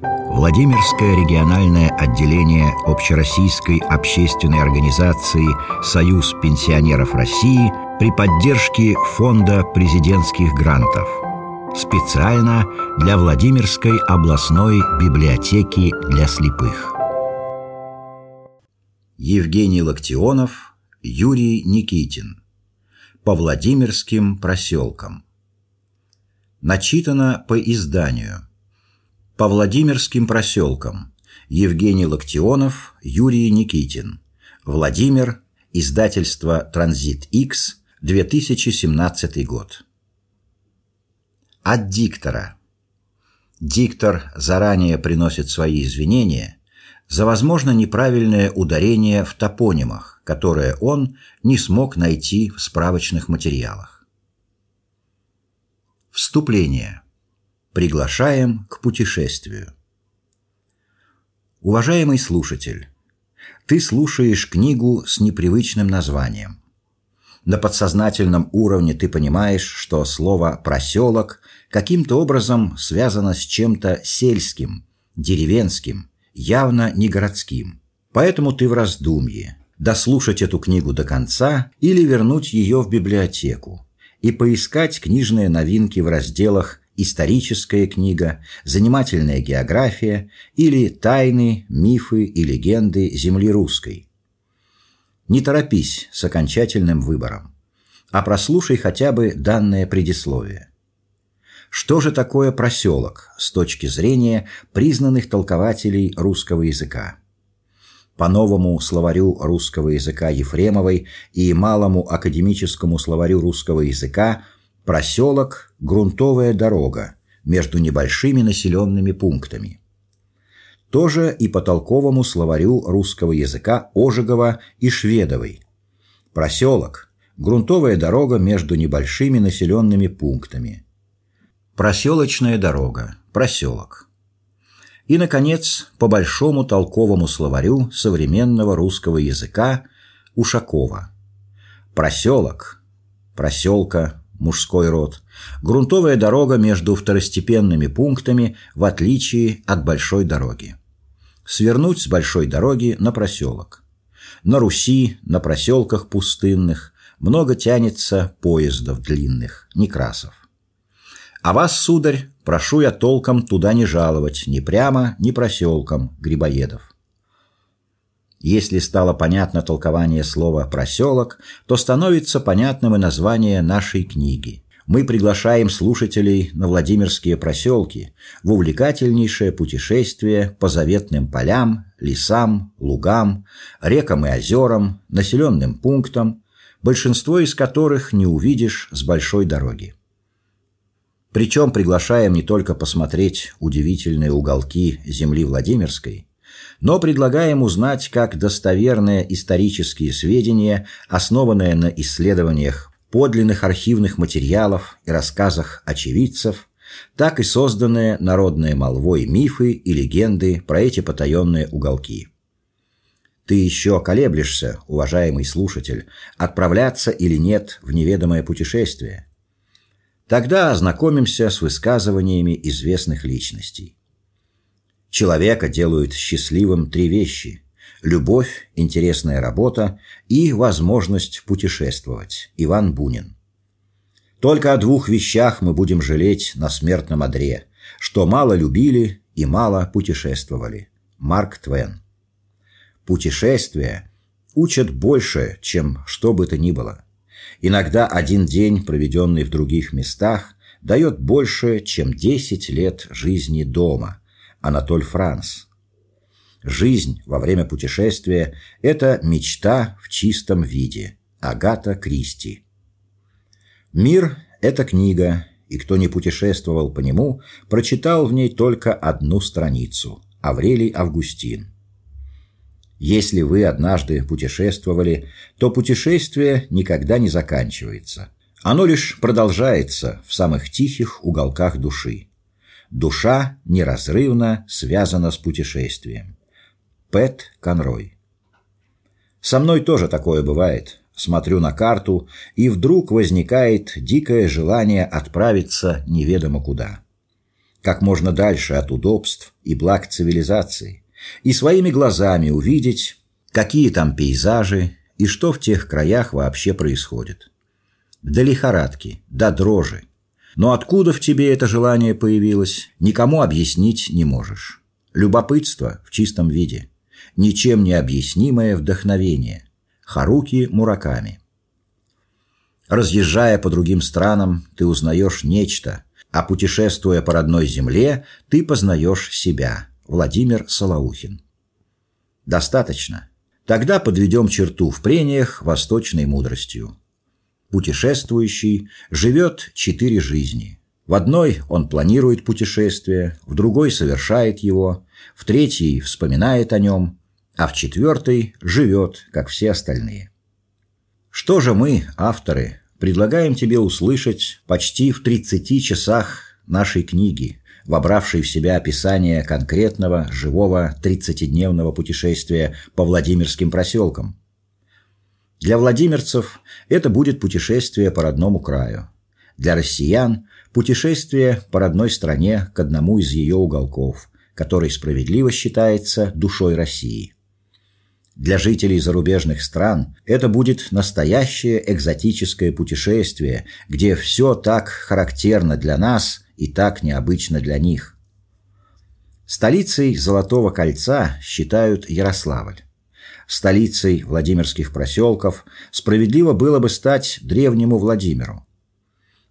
Владимирское региональное отделение Общероссийской общественной организации «Союз пенсионеров России» при поддержке Фонда президентских грантов. Специально для Владимирской областной библиотеки для слепых. Евгений Локтионов, Юрий Никитин. По Владимирским проселкам. Начитано по изданию. По Владимирским проселкам. Евгений Локтионов, Юрий Никитин. Владимир. Издательство «Транзит X», 2017 год. От диктора. Диктор заранее приносит свои извинения за возможно неправильное ударение в топонимах, которое он не смог найти в справочных материалах. Вступление. Приглашаем к путешествию. Уважаемый слушатель, ты слушаешь книгу с непривычным названием. На подсознательном уровне ты понимаешь, что слово «проселок» каким-то образом связано с чем-то сельским, деревенским, явно не городским. Поэтому ты в раздумье – дослушать эту книгу до конца или вернуть ее в библиотеку и поискать книжные новинки в разделах «Историческая книга», «Занимательная география» или «Тайны, мифы и легенды земли русской». Не торопись с окончательным выбором, а прослушай хотя бы данное предисловие. Что же такое проселок с точки зрения признанных толкователей русского языка? По новому словарю русского языка Ефремовой и малому академическому словарю русского языка проселок – грунтовая дорога между небольшими населенными пунктами. Тоже и по толковому словарю русского языка Ожегова и Шведовой. Проселок – грунтовая дорога между небольшими населенными пунктами. Проселочная дорога, проселок. И, наконец, по большому толковому словарю современного русского языка Ушакова. Проселок, проселка, мужской род, грунтовая дорога между второстепенными пунктами в отличие от большой дороги свернуть с большой дороги на проселок. На Руси, на проселках пустынных, много тянется поездов длинных, Некрасов. А вас, сударь, прошу я толком туда не жаловать, ни прямо, ни проселком, Грибоедов. Если стало понятно толкование слова «проселок», то становится понятным и название нашей книги мы приглашаем слушателей на Владимирские проселки в увлекательнейшее путешествие по заветным полям, лесам, лугам, рекам и озерам, населенным пунктам, большинство из которых не увидишь с большой дороги. Причем приглашаем не только посмотреть удивительные уголки земли Владимирской, но предлагаем узнать как достоверные исторические сведения, основанные на исследованиях подлинных архивных материалов и рассказах очевидцев, так и созданные народные молвой мифы и легенды про эти потаенные уголки. Ты еще колеблешься, уважаемый слушатель, отправляться или нет в неведомое путешествие. Тогда ознакомимся с высказываниями известных личностей. Человека делают счастливым три вещи: любовь, интересная работа и возможность путешествовать. Иван Бунин. Только о двух вещах мы будем жалеть на смертном одре, что мало любили и мало путешествовали. Марк Твен. Путешествия учат больше, чем что бы то ни было. Иногда один день, проведенный в других местах, дает больше, чем десять лет жизни дома. Анатоль Франц. Жизнь во время путешествия – это мечта в чистом виде. Агата Кристи. Мир – это книга, и кто не путешествовал по нему, прочитал в ней только одну страницу – Аврелий Августин. Если вы однажды путешествовали, то путешествие никогда не заканчивается. Оно лишь продолжается в самых тихих уголках души. Душа неразрывно связана с путешествием. Пэт Конрой. Со мной тоже такое бывает. Смотрю на карту, и вдруг возникает дикое желание отправиться неведомо куда. как можно дальше от удобств и благ цивилизации, и своими глазами увидеть, какие там пейзажи и что в тех краях вообще происходит. До лихорадки, до дрожи. Но откуда в тебе это желание появилось, никому объяснить не можешь. Любопытство в чистом виде. Ничем не объяснимое вдохновение. Харуки Мураками. Разъезжая по другим странам, ты узнаешь нечто, а путешествуя по родной земле, ты познаешь себя. Владимир Солоухин. Достаточно. Тогда подведем черту в прениях восточной мудростью. Путешествующий живет четыре жизни. В одной он планирует путешествие, в другой совершает его, в третьей вспоминает о нем, а в четвертой живет, как все остальные. Что же мы, авторы, предлагаем тебе услышать почти в 30 часах нашей книги, вобравшей в себя описание конкретного живого 30-дневного путешествия по Владимирским проселкам. Для владимирцев это будет путешествие по родному краю. Для россиян – путешествие по родной стране к одному из ее уголков, который справедливо считается душой России – для жителей зарубежных стран это будет настоящее экзотическое путешествие, где все так характерно для нас и так необычно для них. Столицей Золотого кольца считают Ярославль. Столицей Владимирских проселков справедливо было бы стать древнему Владимиру.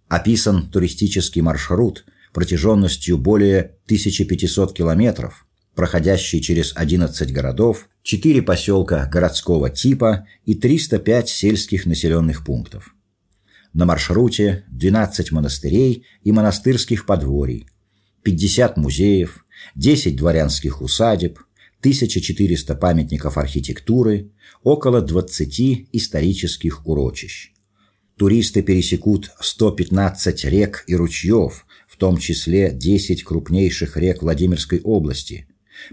Описан туристический маршрут протяженностью более 1500 километров – проходящий через 11 городов, 4 поселка городского типа и 305 сельских населенных пунктов. На маршруте 12 монастырей и монастырских подворий, 50 музеев, 10 дворянских усадеб, 1400 памятников архитектуры, около 20 исторических урочищ. Туристы пересекут 115 рек и ручьев, в том числе 10 крупнейших рек Владимирской области,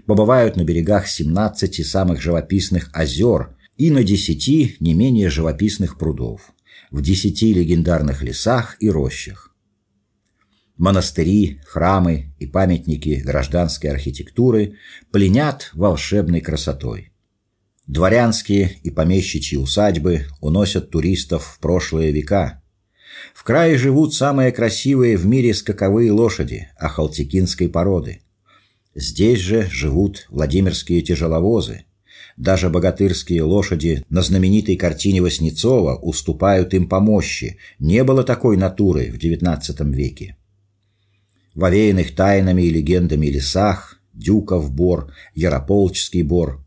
побывают на берегах 17 самых живописных озер и на 10 не менее живописных прудов, в 10 легендарных лесах и рощах. Монастыри, храмы и памятники гражданской архитектуры пленят волшебной красотой. Дворянские и помещичьи усадьбы уносят туристов в прошлые века. В крае живут самые красивые в мире скаковые лошади ахалтекинской породы – Здесь же живут владимирские тяжеловозы. Даже богатырские лошади на знаменитой картине Васнецова уступают им по мощи. Не было такой натуры в XIX веке. В овеянных тайнами и легендами лесах Дюков бор, Ярополчский бор,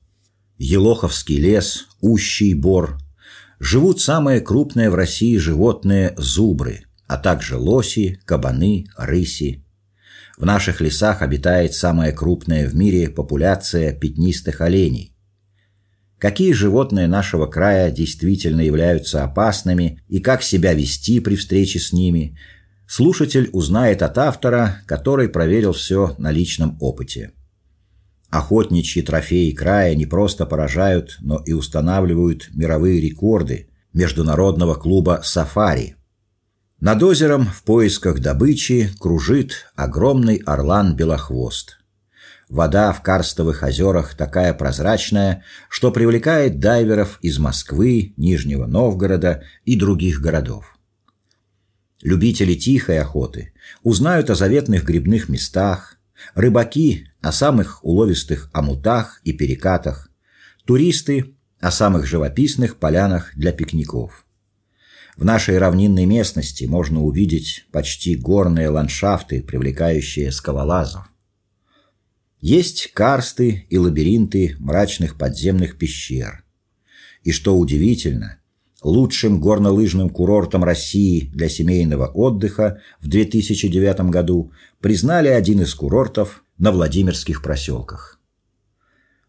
Елоховский лес, Ущий бор живут самые крупные в России животные зубры, а также лоси, кабаны, рыси, в наших лесах обитает самая крупная в мире популяция пятнистых оленей. Какие животные нашего края действительно являются опасными и как себя вести при встрече с ними, слушатель узнает от автора, который проверил все на личном опыте. Охотничьи трофеи края не просто поражают, но и устанавливают мировые рекорды Международного клуба «Сафари», над озером в поисках добычи кружит огромный орлан-белохвост. Вода в карстовых озерах такая прозрачная, что привлекает дайверов из Москвы, Нижнего Новгорода и других городов. Любители тихой охоты узнают о заветных грибных местах, рыбаки о самых уловистых омутах и перекатах, туристы о самых живописных полянах для пикников. В нашей равнинной местности можно увидеть почти горные ландшафты, привлекающие скалолазов. Есть карсты и лабиринты мрачных подземных пещер. И что удивительно, лучшим горнолыжным курортом России для семейного отдыха в 2009 году признали один из курортов на Владимирских проселках.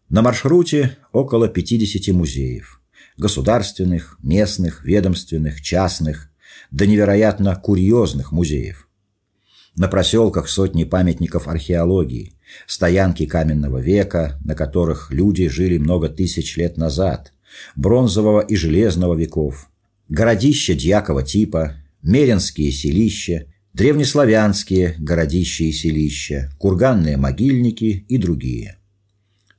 На маршруте около 50 музеев – государственных, местных, ведомственных, частных, до невероятно курьезных музеев. На проселках сотни памятников археологии, стоянки каменного века, на которых люди жили много тысяч лет назад, бронзового и железного веков, городища дьякого типа, меренские селища, древнеславянские городища и селища, курганные могильники и другие.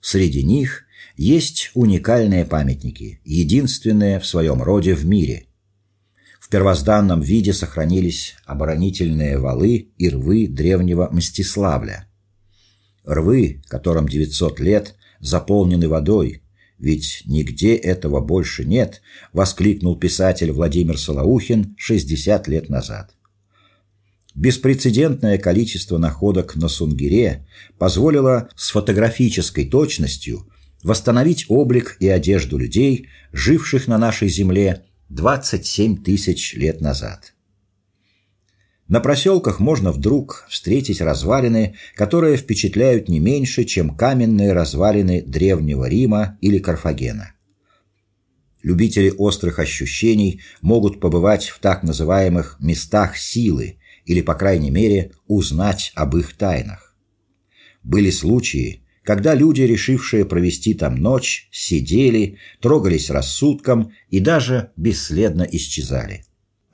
Среди них есть уникальные памятники, единственные в своем роде в мире. В первозданном виде сохранились оборонительные валы и рвы древнего Мстиславля. Рвы, которым 900 лет, заполнены водой, ведь нигде этого больше нет, воскликнул писатель Владимир Солоухин 60 лет назад. Беспрецедентное количество находок на Сунгире позволило с фотографической точностью восстановить облик и одежду людей, живших на нашей земле 27 тысяч лет назад. На проселках можно вдруг встретить развалины, которые впечатляют не меньше, чем каменные развалины древнего Рима или Карфагена. Любители острых ощущений могут побывать в так называемых местах силы или, по крайней мере, узнать об их тайнах. Были случаи, когда люди, решившие провести там ночь, сидели, трогались рассудком и даже бесследно исчезали.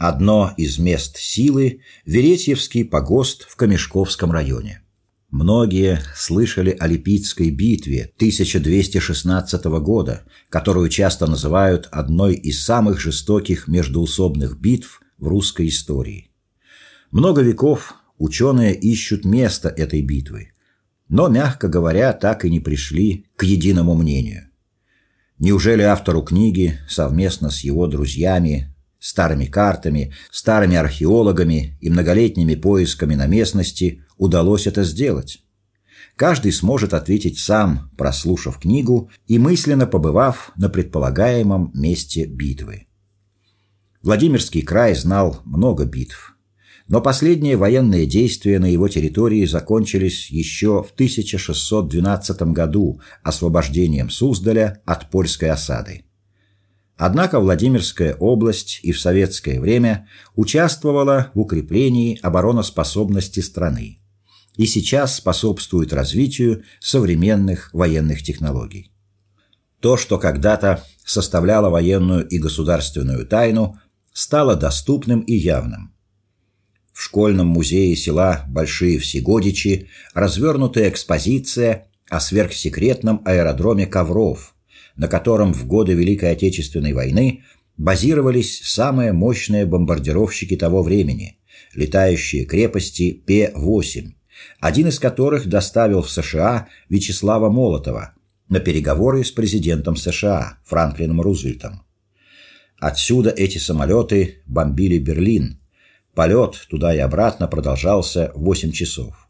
Одно из мест силы – Веретьевский погост в Камешковском районе. Многие слышали о Липицкой битве 1216 года, которую часто называют одной из самых жестоких междоусобных битв в русской истории. Много веков ученые ищут место этой битвы, но, мягко говоря, так и не пришли к единому мнению. Неужели автору книги совместно с его друзьями, старыми картами, старыми археологами и многолетними поисками на местности удалось это сделать? Каждый сможет ответить сам, прослушав книгу и мысленно побывав на предполагаемом месте битвы. Владимирский край знал много битв. Но последние военные действия на его территории закончились еще в 1612 году освобождением Суздаля от польской осады. Однако Владимирская область и в советское время участвовала в укреплении обороноспособности страны и сейчас способствует развитию современных военных технологий. То, что когда-то составляло военную и государственную тайну, стало доступным и явным. В школьном музее села Большие Всегодичи развернутая экспозиция о сверхсекретном аэродроме Ковров, на котором в годы Великой Отечественной войны базировались самые мощные бомбардировщики того времени летающие крепости П-8, один из которых доставил в США Вячеслава Молотова на переговоры с президентом США Франклином Рузвельтом. Отсюда эти самолеты бомбили Берлин, Полет туда и обратно продолжался 8 часов.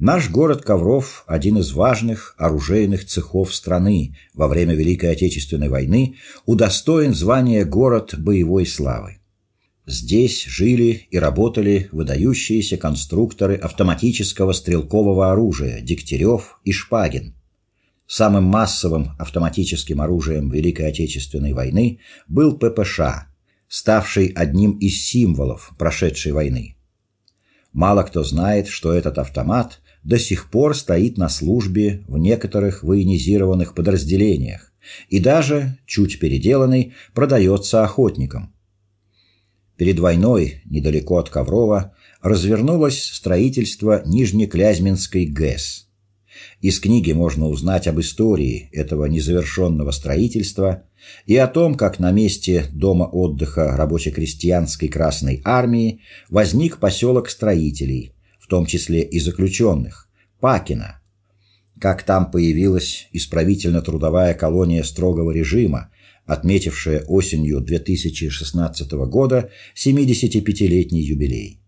Наш город Ковров, один из важных оружейных цехов страны во время Великой Отечественной войны, удостоен звания город боевой славы. Здесь жили и работали выдающиеся конструкторы автоматического стрелкового оружия Дегтярев и Шпагин. Самым массовым автоматическим оружием Великой Отечественной войны был ППШ ставший одним из символов прошедшей войны. Мало кто знает, что этот автомат до сих пор стоит на службе в некоторых военизированных подразделениях и даже, чуть переделанный, продается охотникам. Перед войной, недалеко от Коврова, развернулось строительство Нижнеклязьминской ГЭС. Из книги можно узнать об истории этого незавершенного строительства и о том, как на месте дома отдыха рабоче-крестьянской Красной армии возник поселок строителей, том числе и заключенных, Пакина, как там появилась исправительно-трудовая колония строгого режима, отметившая осенью 2016 года 75-летний юбилей.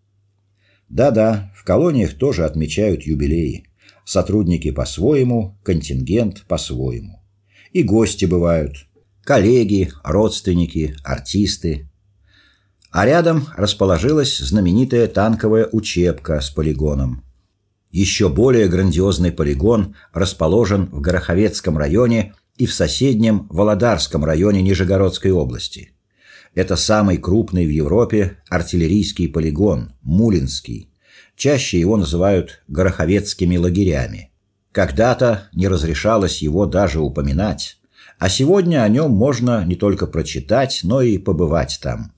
Да-да, в колониях тоже отмечают юбилеи. Сотрудники по-своему, контингент по-своему. И гости бывают – коллеги, родственники, артисты. А рядом расположилась знаменитая танковая учебка с полигоном. Еще более грандиозный полигон расположен в Гороховецком районе и в соседнем Володарском районе Нижегородской области. Это самый крупный в Европе артиллерийский полигон, Мулинский. Чаще его называют Гороховецкими лагерями. Когда-то не разрешалось его даже упоминать, а сегодня о нем можно не только прочитать, но и побывать там.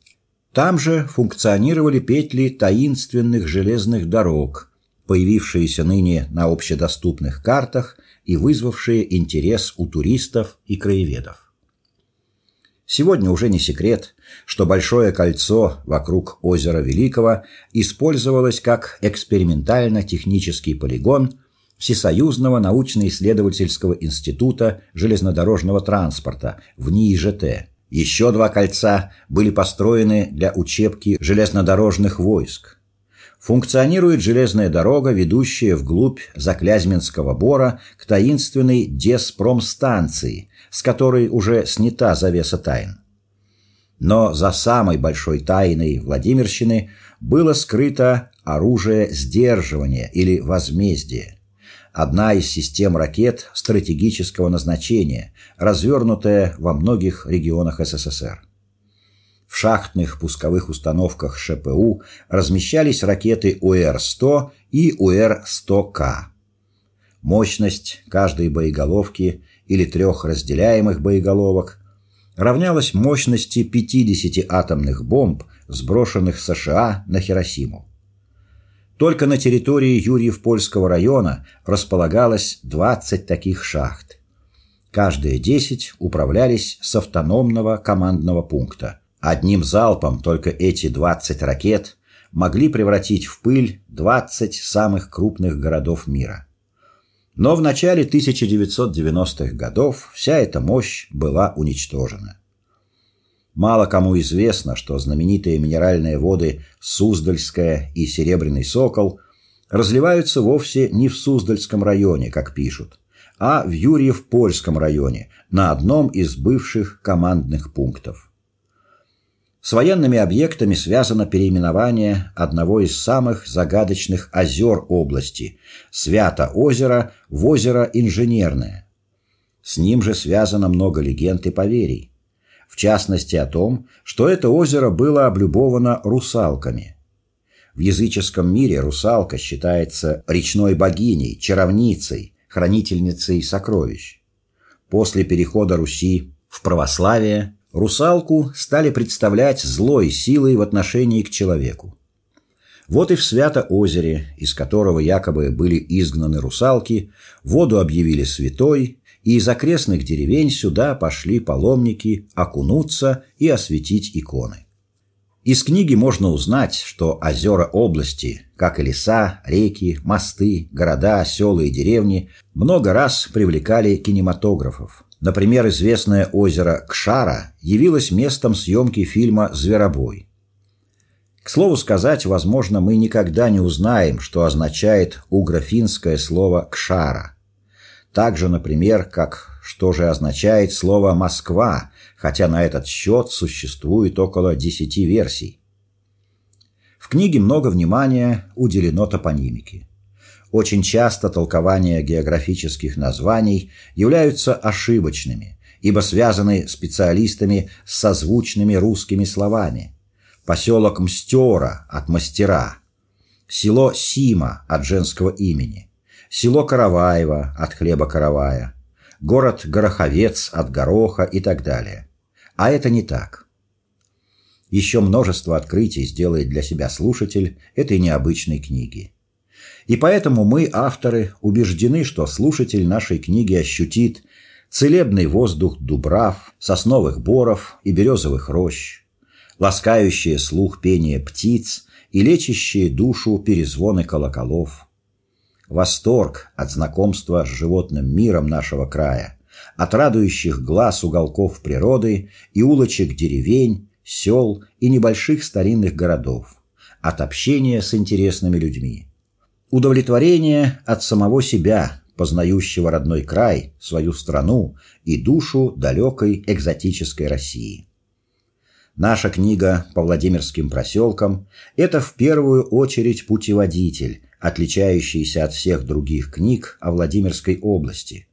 Там же функционировали петли таинственных железных дорог, появившиеся ныне на общедоступных картах и вызвавшие интерес у туристов и краеведов. Сегодня уже не секрет, что Большое кольцо вокруг озера Великого использовалось как экспериментально-технический полигон Всесоюзного научно-исследовательского института железнодорожного транспорта в НИИЖТ. Еще два кольца были построены для учебки железнодорожных войск. Функционирует железная дорога, ведущая вглубь Заклязьминского бора к таинственной Деспромстанции, с которой уже снята завеса тайн. Но за самой большой тайной Владимирщины было скрыто оружие сдерживания или возмездия. Одна из систем ракет стратегического назначения, развернутая во многих регионах СССР. В шахтных пусковых установках ШПУ размещались ракеты УР-100 и УР-100К. Мощность каждой боеголовки или трех разделяемых боеголовок равнялась мощности 50 атомных бомб, сброшенных США на Хиросиму. Только на территории Юрьев-Польского района располагалось 20 таких шахт. Каждые 10 управлялись с автономного командного пункта – Одним залпом только эти 20 ракет могли превратить в пыль 20 самых крупных городов мира. Но в начале 1990-х годов вся эта мощь была уничтожена. Мало кому известно, что знаменитые минеральные воды Суздальская и Серебряный Сокол разливаются вовсе не в Суздальском районе, как пишут, а в Юрьев-Польском районе, на одном из бывших командных пунктов. С военными объектами связано переименование одного из самых загадочных озер области – Свято-озеро в озеро Инженерное. С ним же связано много легенд и поверий. В частности о том, что это озеро было облюбовано русалками. В языческом мире русалка считается речной богиней, чаровницей, хранительницей сокровищ. После перехода Руси в православие Русалку стали представлять злой силой в отношении к человеку. Вот и в Свято-озере, из которого якобы были изгнаны русалки, воду объявили святой, и из окрестных деревень сюда пошли паломники окунуться и осветить иконы. Из книги можно узнать, что озера области, как и леса, реки, мосты, города, села и деревни, много раз привлекали кинематографов. Например, известное озеро Кшара явилось местом съемки фильма «Зверобой». К слову сказать, возможно, мы никогда не узнаем, что означает угрофинское слово «кшара». Так же, например, как что же означает слово «Москва», хотя на этот счет существует около десяти версий. В книге много внимания уделено топонимике. Очень часто толкования географических названий являются ошибочными, ибо связаны специалистами с созвучными русскими словами. Поселок Мстера от мастера, село Сима от женского имени, село Караваево от хлеба каравая, город Гороховец от гороха и так далее. А это не так. Еще множество открытий сделает для себя слушатель этой необычной книги. И поэтому мы, авторы, убеждены, что слушатель нашей книги ощутит целебный воздух дубрав, сосновых боров и березовых рощ, ласкающие слух пение птиц и лечащие душу перезвоны колоколов. Восторг от знакомства с животным миром нашего края, от радующих глаз уголков природы и улочек деревень, сел и небольших старинных городов, от общения с интересными людьми удовлетворение от самого себя, познающего родной край, свою страну и душу далекой экзотической России. Наша книга по Владимирским проселкам – это в первую очередь путеводитель, отличающийся от всех других книг о Владимирской области,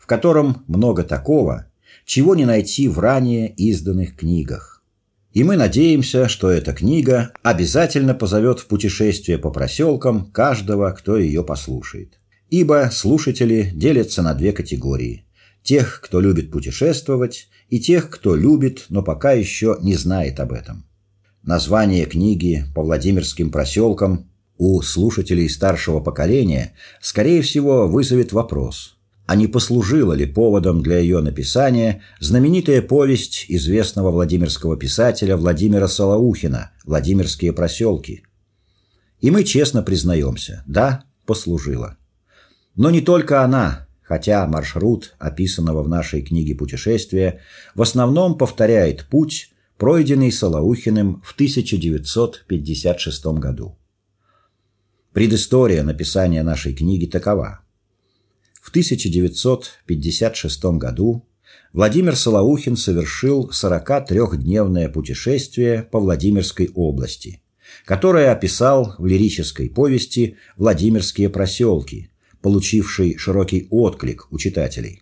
в котором много такого, чего не найти в ранее изданных книгах. И мы надеемся, что эта книга обязательно позовет в путешествие по проселкам каждого, кто ее послушает. Ибо слушатели делятся на две категории: тех, кто любит путешествовать, и тех, кто любит, но пока еще не знает об этом. Название книги по Владимирским проселкам у слушателей старшего поколения, скорее всего, вызовет вопрос, а не послужила ли поводом для ее написания знаменитая повесть известного владимирского писателя Владимира Солоухина «Владимирские проселки». И мы честно признаемся, да, послужила. Но не только она, хотя маршрут, описанного в нашей книге путешествия, в основном повторяет путь, пройденный Солоухиным в 1956 году. Предыстория написания нашей книги такова. В 1956 году Владимир Солоухин совершил 43-дневное путешествие по Владимирской области, которое описал в лирической повести «Владимирские проселки», получившей широкий отклик у читателей.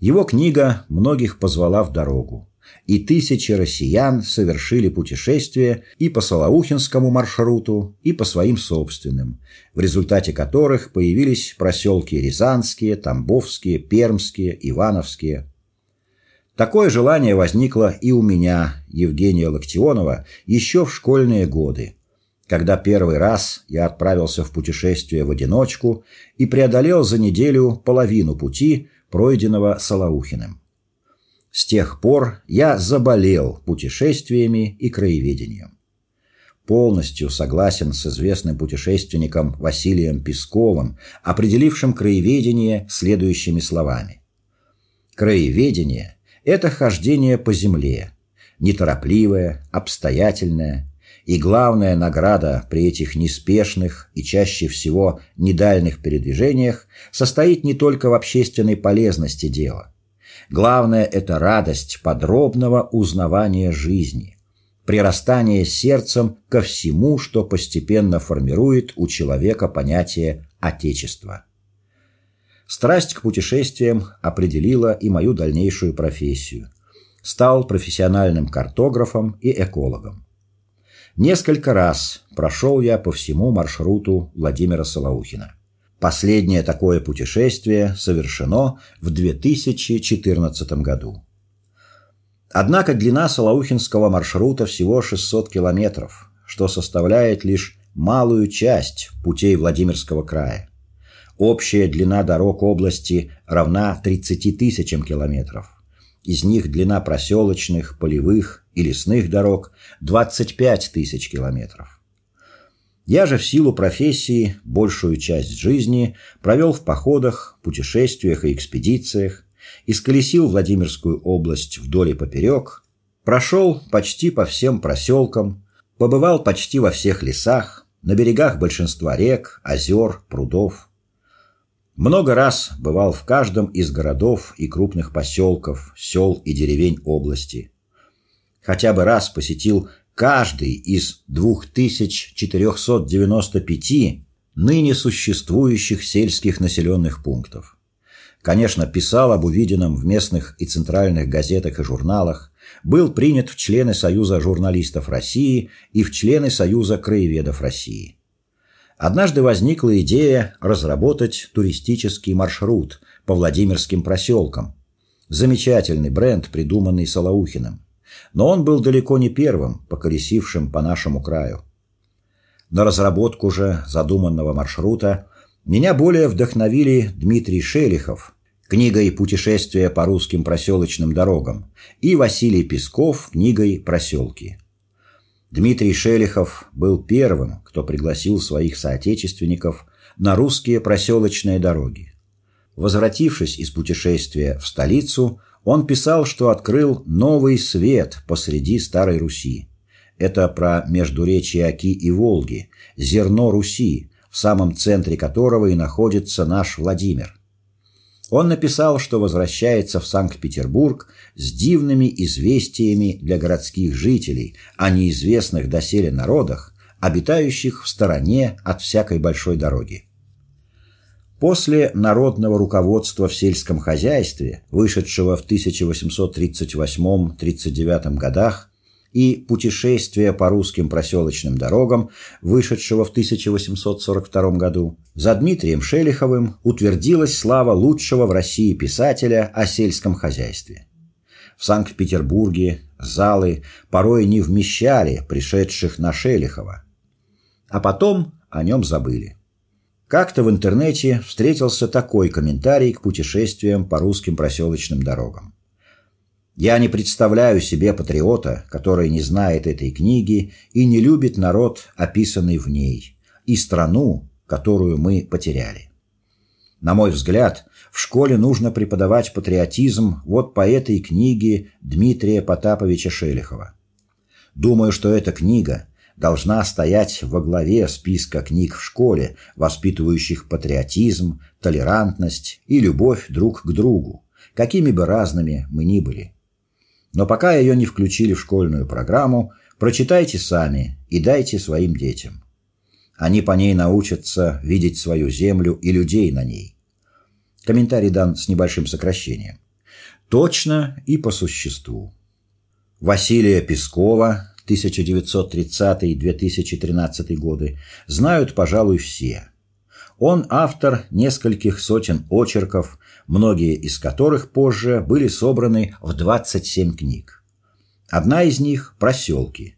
Его книга многих позвала в дорогу и тысячи россиян совершили путешествие и по Солоухинскому маршруту, и по своим собственным, в результате которых появились проселки Рязанские, Тамбовские, Пермские, Ивановские. Такое желание возникло и у меня, Евгения Локтионова, еще в школьные годы, когда первый раз я отправился в путешествие в одиночку и преодолел за неделю половину пути, пройденного Солоухиным. С тех пор я заболел путешествиями и краеведением. Полностью согласен с известным путешественником Василием Песковым, определившим краеведение следующими словами. Краеведение – это хождение по земле, неторопливое, обстоятельное, и главная награда при этих неспешных и чаще всего недальных передвижениях состоит не только в общественной полезности дела, Главное – это радость подробного узнавания жизни, прирастание сердцем ко всему, что постепенно формирует у человека понятие «отечества». Страсть к путешествиям определила и мою дальнейшую профессию. Стал профессиональным картографом и экологом. Несколько раз прошел я по всему маршруту Владимира Солоухина. Последнее такое путешествие совершено в 2014 году. Однако длина Солоухинского маршрута всего 600 километров, что составляет лишь малую часть путей Владимирского края. Общая длина дорог области равна 30 тысячам километров. Из них длина проселочных, полевых и лесных дорог 25 тысяч километров. Я же в силу профессии большую часть жизни провел в походах, путешествиях и экспедициях, исколесил Владимирскую область вдоль и поперек, прошел почти по всем проселкам, побывал почти во всех лесах, на берегах большинства рек, озер, прудов. Много раз бывал в каждом из городов и крупных поселков, сел и деревень области. Хотя бы раз посетил каждый из 2495 ныне существующих сельских населенных пунктов. Конечно, писал об увиденном в местных и центральных газетах и журналах, был принят в члены Союза журналистов России и в члены Союза краеведов России. Однажды возникла идея разработать туристический маршрут по Владимирским проселкам. Замечательный бренд, придуманный Солоухиным но он был далеко не первым, поколесившим по нашему краю. На разработку же задуманного маршрута меня более вдохновили Дмитрий Шелихов книгой «Путешествие по русским проселочным дорогам» и Василий Песков книгой «Проселки». Дмитрий Шелихов был первым, кто пригласил своих соотечественников на русские проселочные дороги. Возвратившись из путешествия в столицу, он писал, что открыл новый свет посреди Старой Руси. Это про междуречие Оки и Волги, зерно Руси, в самом центре которого и находится наш Владимир. Он написал, что возвращается в Санкт-Петербург с дивными известиями для городских жителей о неизвестных доселе народах, обитающих в стороне от всякой большой дороги. После народного руководства в сельском хозяйстве, вышедшего в 1838-39 годах, и путешествия по русским проселочным дорогам, вышедшего в 1842 году, за Дмитрием Шелиховым утвердилась слава лучшего в России писателя о сельском хозяйстве. В Санкт-Петербурге залы порой не вмещали пришедших на Шелихова. А потом о нем забыли. Как-то в интернете встретился такой комментарий к путешествиям по русским проселочным дорогам. Я не представляю себе патриота, который не знает этой книги и не любит народ, описанный в ней, и страну, которую мы потеряли. На мой взгляд, в школе нужно преподавать патриотизм вот по этой книге Дмитрия Потаповича Шелихова. Думаю, что эта книга должна стоять во главе списка книг в школе, воспитывающих патриотизм, толерантность и любовь друг к другу, какими бы разными мы ни были. Но пока ее не включили в школьную программу, прочитайте сами и дайте своим детям. Они по ней научатся видеть свою землю и людей на ней. Комментарий дан с небольшим сокращением. Точно и по существу. Василия Пескова 1930-2013 годы знают, пожалуй, все. Он автор нескольких сотен очерков, многие из которых позже были собраны в 27 книг. Одна из них «Проселки».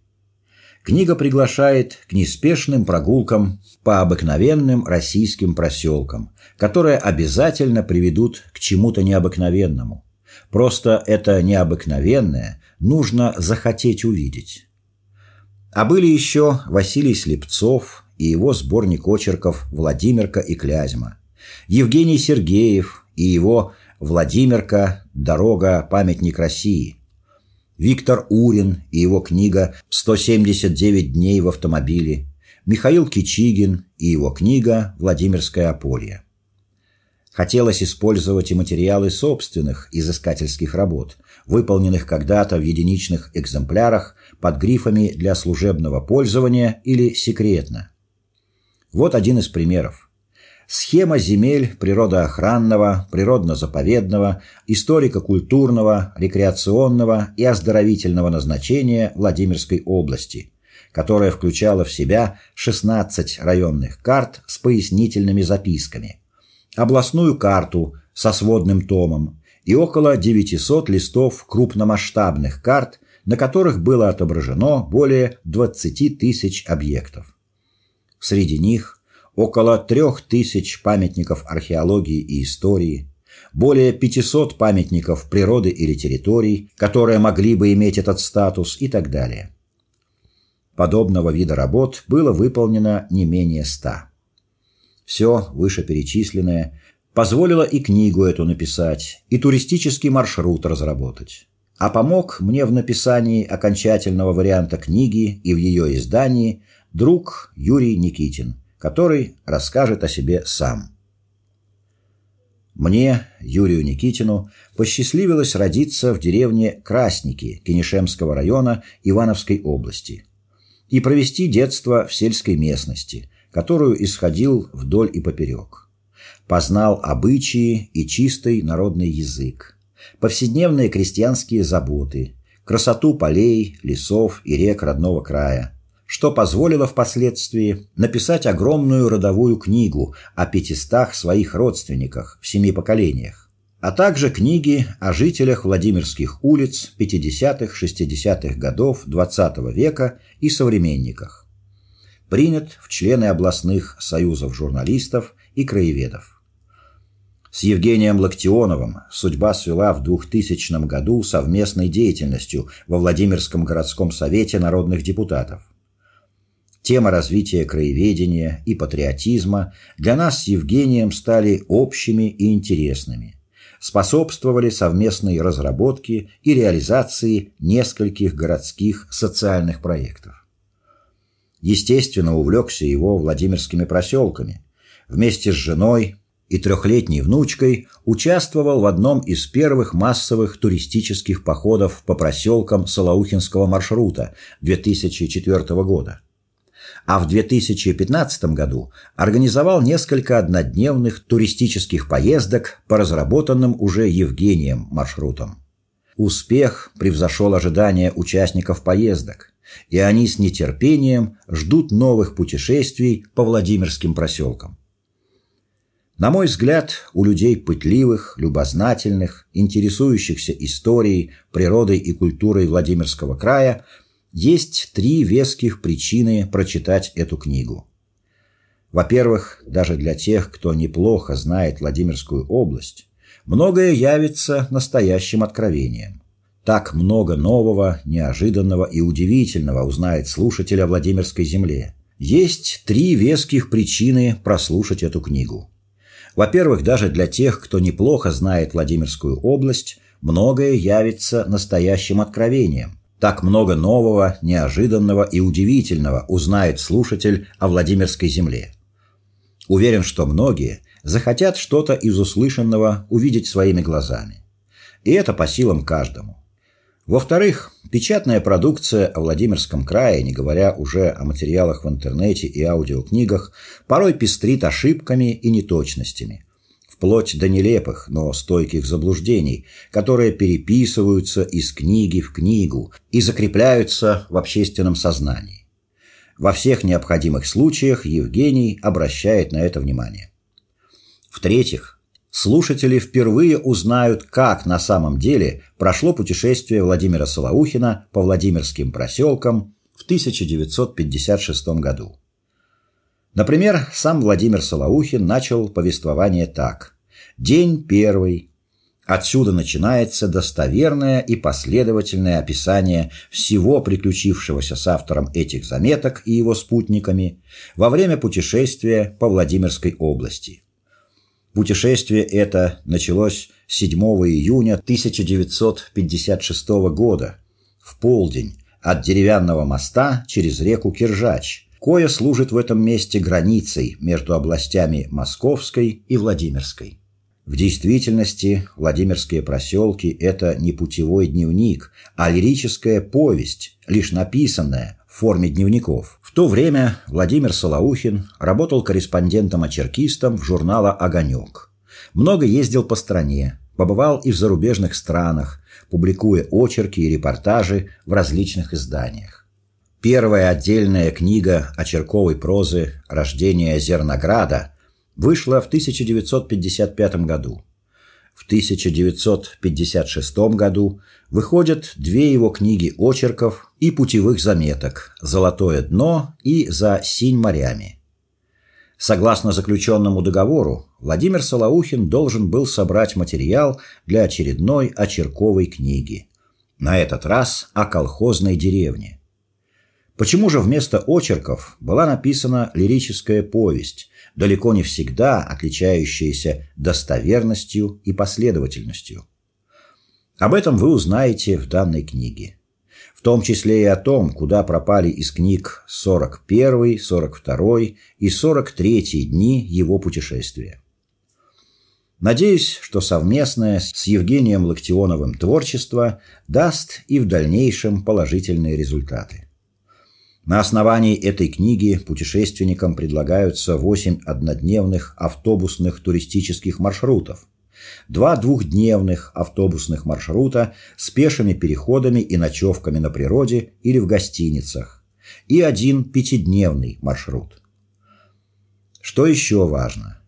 Книга приглашает к неспешным прогулкам по обыкновенным российским проселкам, которые обязательно приведут к чему-то необыкновенному. Просто это необыкновенное нужно захотеть увидеть. А были еще Василий Слепцов и его сборник очерков «Владимирка и Клязьма», Евгений Сергеев и его «Владимирка. Дорога. Памятник России», Виктор Урин и его книга «179 дней в автомобиле», Михаил Кичигин и его книга «Владимирское ополье». Хотелось использовать и материалы собственных изыскательских работ, выполненных когда-то в единичных экземплярах под грифами для служебного пользования или секретно. Вот один из примеров. Схема земель природоохранного, природно-заповедного, историко-культурного, рекреационного и оздоровительного назначения Владимирской области, которая включала в себя 16 районных карт с пояснительными записками, областную карту со сводным томом и около 900 листов крупномасштабных карт, на которых было отображено более 20 тысяч объектов. Среди них около 3000 памятников археологии и истории, более 500 памятников природы или территорий, которые могли бы иметь этот статус и так далее. Подобного вида работ было выполнено не менее ста. Все вышеперечисленное позволило и книгу эту написать, и туристический маршрут разработать. А помог мне в написании окончательного варианта книги и в ее издании друг Юрий Никитин, который расскажет о себе сам. Мне, Юрию Никитину, посчастливилось родиться в деревне Красники Кенешемского района Ивановской области и провести детство в сельской местности, которую исходил вдоль и поперек. Познал обычаи и чистый народный язык, повседневные крестьянские заботы, красоту полей, лесов и рек родного края, что позволило впоследствии написать огромную родовую книгу о пятистах своих родственниках в семи поколениях, а также книги о жителях Владимирских улиц 50-60-х годов XX века и современниках принят в члены областных союзов журналистов и краеведов. С Евгением Локтионовым судьба свела в 2000 году совместной деятельностью во Владимирском городском совете народных депутатов. Тема развития краеведения и патриотизма для нас с Евгением стали общими и интересными, способствовали совместной разработке и реализации нескольких городских социальных проектов естественно, увлекся его Владимирскими проселками. Вместе с женой и трехлетней внучкой участвовал в одном из первых массовых туристических походов по проселкам Солоухинского маршрута 2004 года. А в 2015 году организовал несколько однодневных туристических поездок по разработанным уже Евгением маршрутам. Успех превзошел ожидания участников поездок и они с нетерпением ждут новых путешествий по Владимирским проселкам. На мой взгляд, у людей пытливых, любознательных, интересующихся историей, природой и культурой Владимирского края есть три веских причины прочитать эту книгу. Во-первых, даже для тех, кто неплохо знает Владимирскую область, многое явится настоящим откровением. Так много нового, неожиданного и удивительного узнает слушатель о Владимирской земле. Есть три веских причины прослушать эту книгу. Во-первых, даже для тех, кто неплохо знает Владимирскую область, многое явится настоящим откровением. Так много нового, неожиданного и удивительного узнает слушатель о Владимирской земле. Уверен, что многие захотят что-то из услышанного увидеть своими глазами. И это по силам каждому. Во-вторых, печатная продукция о Владимирском крае, не говоря уже о материалах в интернете и аудиокнигах, порой пестрит ошибками и неточностями, вплоть до нелепых, но стойких заблуждений, которые переписываются из книги в книгу и закрепляются в общественном сознании. Во всех необходимых случаях Евгений обращает на это внимание. В-третьих, слушатели впервые узнают, как на самом деле прошло путешествие Владимира Солоухина по Владимирским проселкам в 1956 году. Например, сам Владимир Солоухин начал повествование так: День первый. Отсюда начинается достоверное и последовательное описание всего приключившегося с автором этих заметок и его спутниками во время путешествия по Владимирской области. Путешествие это началось 7 июня 1956 года в полдень от деревянного моста через реку Киржач, кое служит в этом месте границей между областями Московской и Владимирской. В действительности Владимирские проселки – это не путевой дневник, а лирическая повесть, лишь написанная в форме дневников. То время Владимир Солоухин работал корреспондентом-очеркистом в журнала «Огонек». Много ездил по стране, побывал и в зарубежных странах, публикуя очерки и репортажи в различных изданиях. Первая отдельная книга очерковой прозы «Рождение Зернограда» вышла в 1955 году. В 1956 году выходят две его книги очерков и путевых заметок «Золотое дно» и «За синь морями». Согласно заключенному договору, Владимир Солоухин должен был собрать материал для очередной очерковой книги. На этот раз о колхозной деревне. Почему же вместо очерков была написана лирическая повесть, далеко не всегда отличающаяся достоверностью и последовательностью? Об этом вы узнаете в данной книге. В том числе и о том, куда пропали из книг 41, 42 и 43 дни его путешествия. Надеюсь, что совместное с Евгением Локтионовым творчество даст и в дальнейшем положительные результаты. На основании этой книги путешественникам предлагаются 8 однодневных автобусных туристических маршрутов, два двухдневных автобусных маршрута с пешими переходами и ночевками на природе или в гостиницах и один пятидневный маршрут. Что еще важно?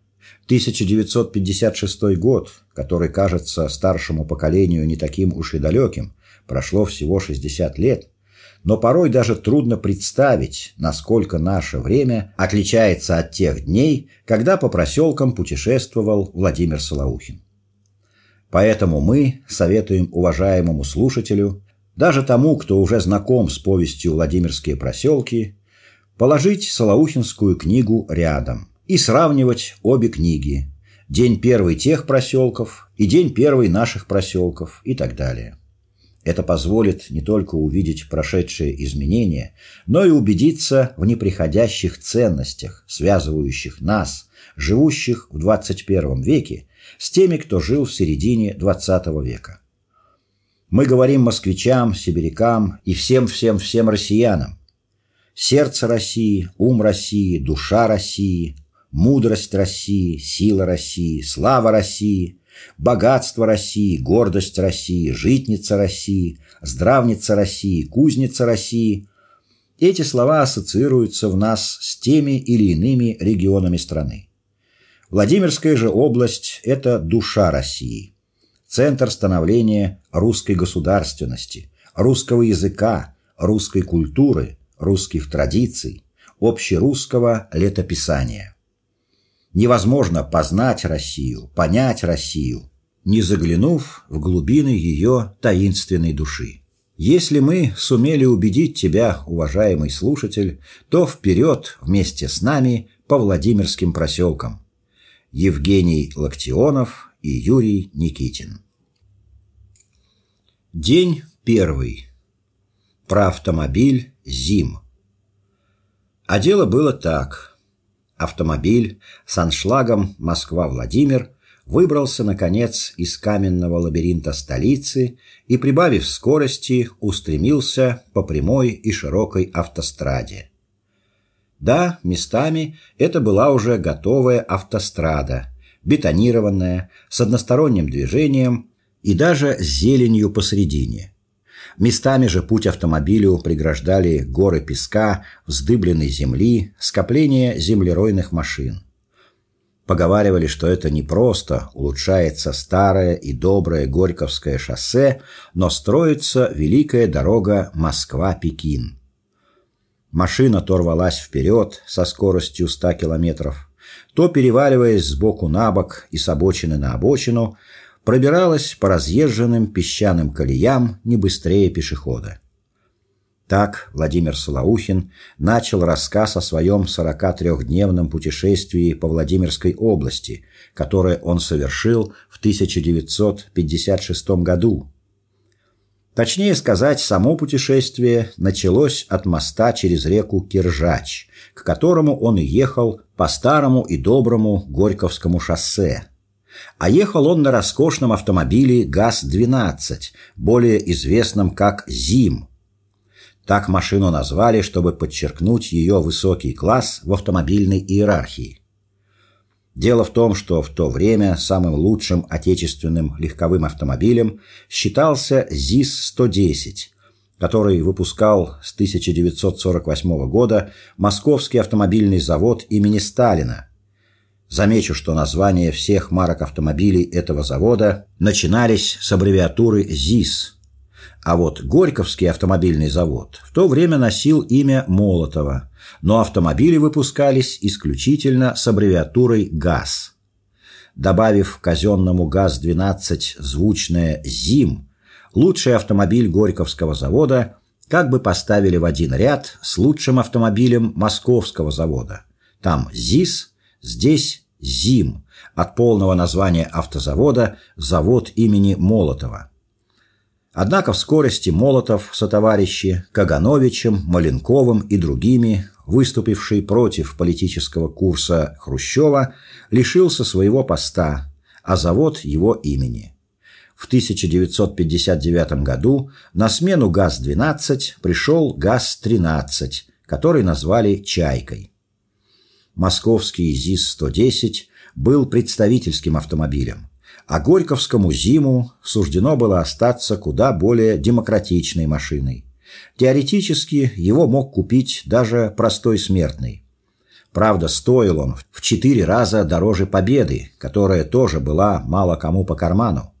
1956 год, который кажется старшему поколению не таким уж и далеким, прошло всего 60 лет, но порой даже трудно представить, насколько наше время отличается от тех дней, когда по проселкам путешествовал Владимир Солоухин. Поэтому мы советуем уважаемому слушателю, даже тому, кто уже знаком с повестью Владимирские проселки, положить Солоухинскую книгу рядом и сравнивать обе книги: День первый тех проселков и День первый наших проселков и так далее. Это позволит не только увидеть прошедшие изменения, но и убедиться в неприходящих ценностях, связывающих нас, живущих в 21 веке, с теми, кто жил в середине XX века. Мы говорим москвичам, сибирякам и всем-всем-всем россиянам. Сердце России, ум России, душа России, мудрость России, сила России, слава России, богатство России, гордость России, житница России, здравница России, кузница России. Эти слова ассоциируются в нас с теми или иными регионами страны. Владимирская же область – это душа России, центр становления русской государственности, русского языка, русской культуры, русских традиций, общерусского летописания. Невозможно познать Россию, понять Россию, не заглянув в глубины ее таинственной души. Если мы сумели убедить тебя, уважаемый слушатель, то вперед вместе с нами по Владимирским проселкам. Евгений Локтионов и Юрий Никитин. День первый. Про автомобиль «Зим». А дело было так. Автомобиль с аншлагом Москва-Владимир выбрался, наконец, из каменного лабиринта столицы и, прибавив скорости, устремился по прямой и широкой автостраде. Да, местами это была уже готовая автострада, бетонированная, с односторонним движением и даже с зеленью посредине – Местами же путь автомобилю преграждали горы песка, вздыбленной земли, скопления землеройных машин. Поговаривали, что это не просто улучшается старое и доброе Горьковское шоссе, но строится великая дорога Москва-Пекин. Машина то рвалась вперед со скоростью 100 километров, то, переваливаясь сбоку на бок и с обочины на обочину, пробиралась по разъезженным песчаным колеям не быстрее пешехода. Так Владимир Солоухин начал рассказ о своем 43-дневном путешествии по Владимирской области, которое он совершил в 1956 году. Точнее сказать, само путешествие началось от моста через реку Киржач, к которому он ехал по старому и доброму Горьковскому шоссе – а ехал он на роскошном автомобиле ГАЗ-12, более известном как ЗИМ. Так машину назвали, чтобы подчеркнуть ее высокий класс в автомобильной иерархии. Дело в том, что в то время самым лучшим отечественным легковым автомобилем считался ЗИС-110, который выпускал с 1948 года Московский автомобильный завод имени Сталина, Замечу, что названия всех марок автомобилей этого завода начинались с аббревиатуры ЗИС. А вот Горьковский автомобильный завод в то время носил имя Молотова, но автомобили выпускались исключительно с аббревиатурой ГАЗ. Добавив казенному ГАЗ-12 звучное ЗИМ, лучший автомобиль Горьковского завода как бы поставили в один ряд с лучшим автомобилем Московского завода. Там ЗИС – Здесь ЗИМ, от полного названия автозавода «Завод имени Молотова». Однако в скорости Молотов со товарищи Кагановичем, Маленковым и другими, выступивший против политического курса Хрущева, лишился своего поста, а завод его имени. В 1959 году на смену ГАЗ-12 пришел ГАЗ-13, который назвали «Чайкой». Московский ЗИС-110 был представительским автомобилем, а Горьковскому «Зиму» суждено было остаться куда более демократичной машиной. Теоретически его мог купить даже простой смертный. Правда, стоил он в четыре раза дороже «Победы», которая тоже была мало кому по карману.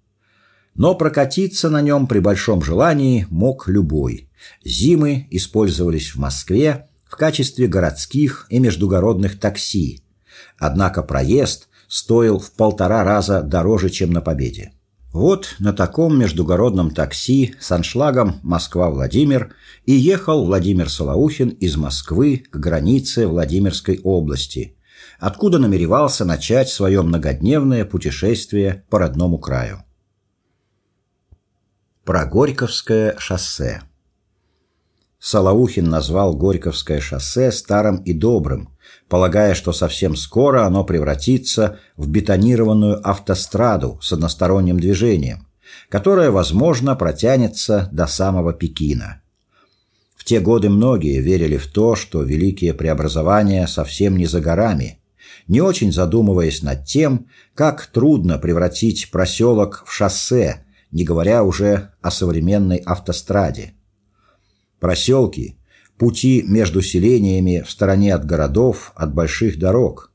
Но прокатиться на нем при большом желании мог любой. «Зимы» использовались в Москве в качестве городских и междугородных такси. Однако проезд стоил в полтора раза дороже, чем на Победе. Вот на таком междугородном такси с аншлагом Москва-Владимир и ехал Владимир Солоухин из Москвы к границе Владимирской области, откуда намеревался начать свое многодневное путешествие по родному краю. Про Горьковское шоссе Солоухин назвал Горьковское шоссе старым и добрым, полагая, что совсем скоро оно превратится в бетонированную автостраду с односторонним движением, которая, возможно, протянется до самого Пекина. В те годы многие верили в то, что великие преобразования совсем не за горами, не очень задумываясь над тем, как трудно превратить проселок в шоссе, не говоря уже о современной автостраде. Проселки – пути между селениями в стороне от городов, от больших дорог.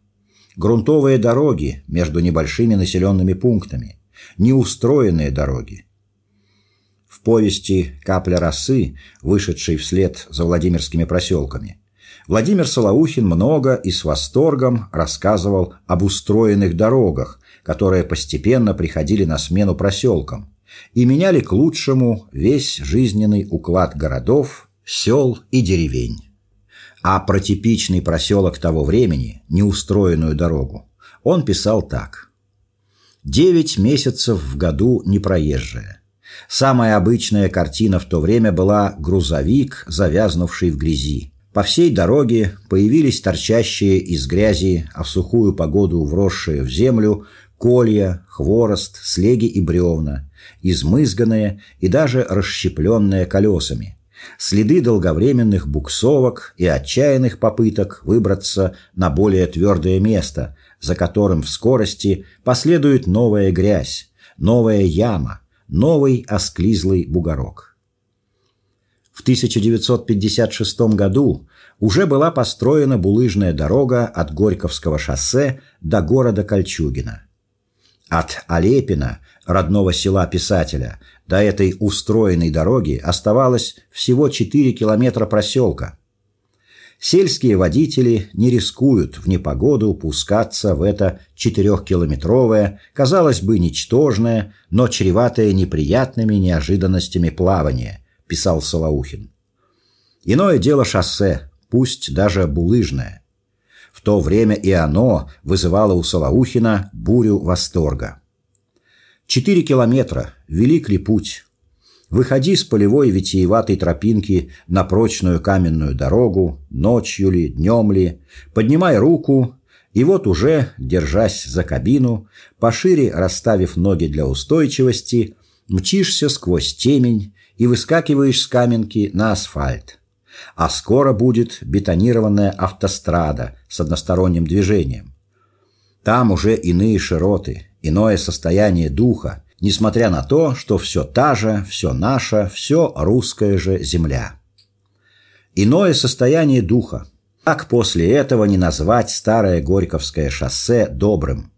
грунтовые дороги между небольшими населенными пунктами, неустроенные дороги. В повести «Капля росы», вышедшей вслед за Владимирскими проселками, Владимир Солоухин много и с восторгом рассказывал об устроенных дорогах, которые постепенно приходили на смену проселкам и меняли к лучшему весь жизненный уклад городов, сел и деревень. А про типичный проселок того времени, неустроенную дорогу, он писал так. «Девять месяцев в году непроезжая. Самая обычная картина в то время была грузовик, завязнувший в грязи. По всей дороге появились торчащие из грязи, а в сухую погоду вросшие в землю, колья, хворост, слеги и бревна, измызганные и даже расщепленные колесами – следы долговременных буксовок и отчаянных попыток выбраться на более твердое место, за которым в скорости последует новая грязь, новая яма, новый осклизлый бугорок. В 1956 году уже была построена булыжная дорога от Горьковского шоссе до города Кольчугино. От Алепина, родного села писателя, до этой устроенной дороги оставалось всего 4 километра проселка. Сельские водители не рискуют в непогоду пускаться в это четырехкилометровое, казалось бы, ничтожное, но чреватое неприятными неожиданностями плавание, писал Солоухин. Иное дело шоссе, пусть даже булыжное. В то время и оно вызывало у Солоухина бурю восторга. Четыре километра, велик ли путь? Выходи с полевой витиеватой тропинки на прочную каменную дорогу, ночью ли, днем ли, поднимай руку, и вот уже, держась за кабину, пошире расставив ноги для устойчивости, мчишься сквозь темень и выскакиваешь с каменки на асфальт. А скоро будет бетонированная автострада с односторонним движением. Там уже иные широты, иное состояние духа, несмотря на то, что все та же, все наша, все русская же земля. Иное состояние духа. Как после этого не назвать старое Горьковское шоссе добрым?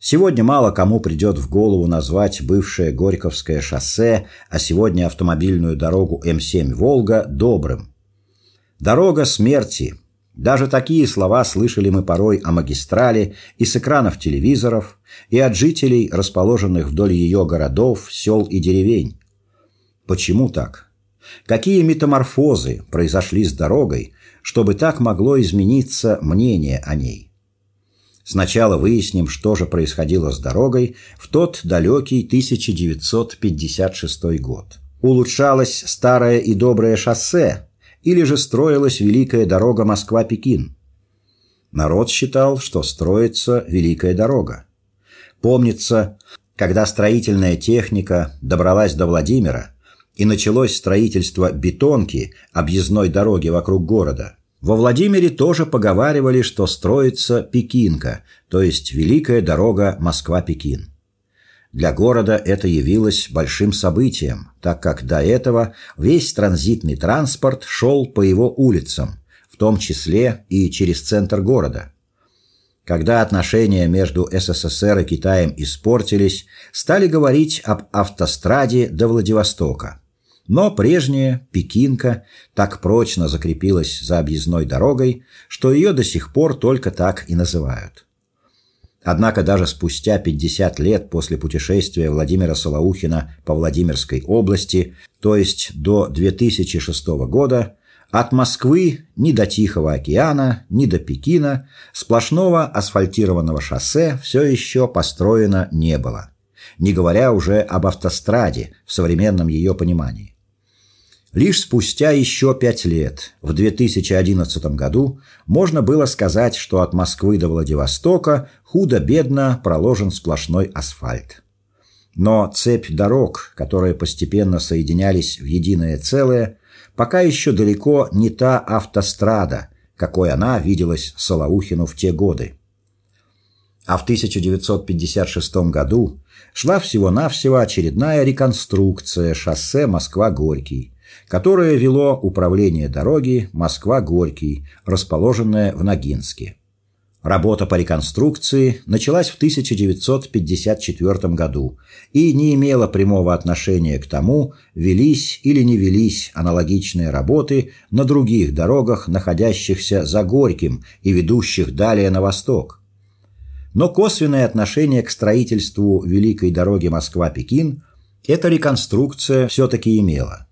Сегодня мало кому придет в голову назвать бывшее Горьковское шоссе, а сегодня автомобильную дорогу М7 «Волга» добрым. Дорога смерти – даже такие слова слышали мы порой о магистрали и с экранов телевизоров, и от жителей, расположенных вдоль ее городов, сел и деревень. Почему так? Какие метаморфозы произошли с дорогой, чтобы так могло измениться мнение о ней? Сначала выясним, что же происходило с дорогой в тот далекий 1956 год. Улучшалось старое и доброе шоссе, или же строилась великая дорога Москва-Пекин. Народ считал, что строится великая дорога. Помнится, когда строительная техника добралась до Владимира и началось строительство бетонки, объездной дороги вокруг города, во Владимире тоже поговаривали, что строится Пекинка, то есть великая дорога Москва-Пекин. Для города это явилось большим событием, так как до этого весь транзитный транспорт шел по его улицам, в том числе и через центр города. Когда отношения между СССР и Китаем испортились, стали говорить об автостраде до Владивостока. Но прежняя Пекинка так прочно закрепилась за объездной дорогой, что ее до сих пор только так и называют. Однако даже спустя 50 лет после путешествия Владимира Солоухина по Владимирской области, то есть до 2006 года, от Москвы ни до Тихого океана, ни до Пекина сплошного асфальтированного шоссе все еще построено не было, не говоря уже об автостраде в современном ее понимании. Лишь спустя еще пять лет, в 2011 году, можно было сказать, что от Москвы до Владивостока худо-бедно проложен сплошной асфальт. Но цепь дорог, которые постепенно соединялись в единое целое, пока еще далеко не та автострада, какой она виделась Солоухину в те годы. А в 1956 году шла всего-навсего очередная реконструкция шоссе Москва-Горький, которое вело управление дороги Москва-Горький, расположенное в Ногинске. Работа по реконструкции началась в 1954 году и не имела прямого отношения к тому, велись или не велись аналогичные работы на других дорогах, находящихся за Горьким и ведущих далее на восток. Но косвенное отношение к строительству великой дороги Москва-Пекин эта реконструкция все-таки имела.